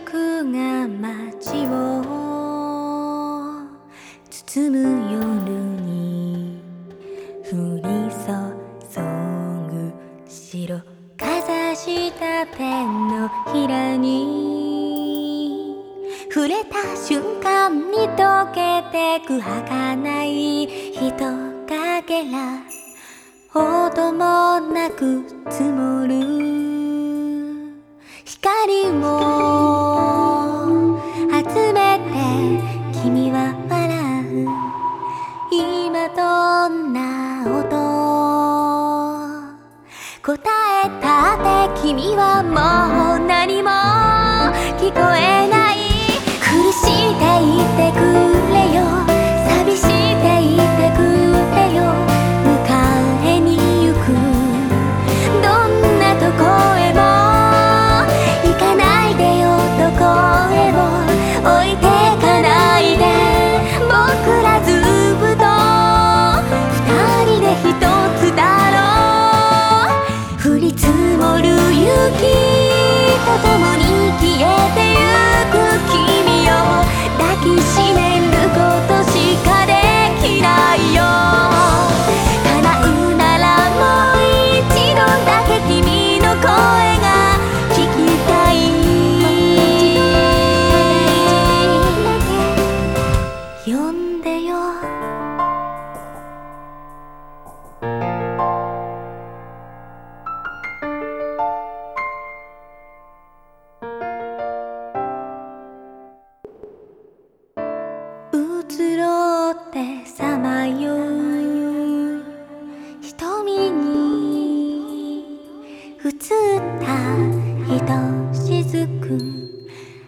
客が街を包む夜に降り注ぐ白かざしたペンのひらに触れた瞬間に溶けてく儚い人影けら音もなく積もる。光も答えたって君はもう何も聞こえないってさまよう瞳に映ったひとしずく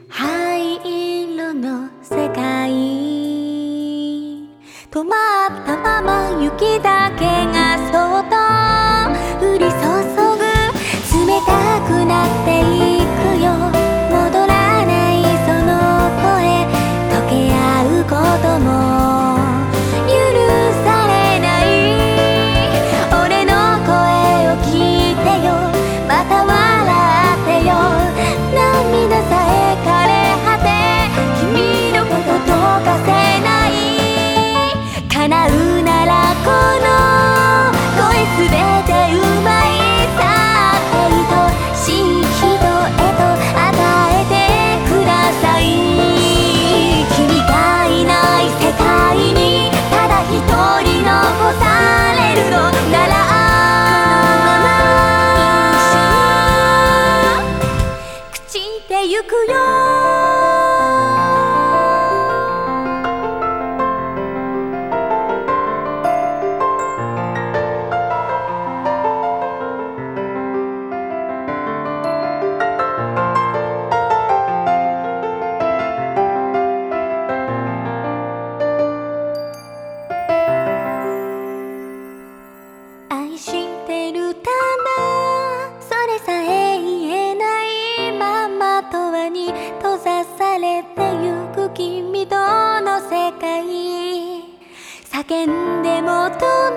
灰色の世界止まったまま雪だゆくよ叫んでも止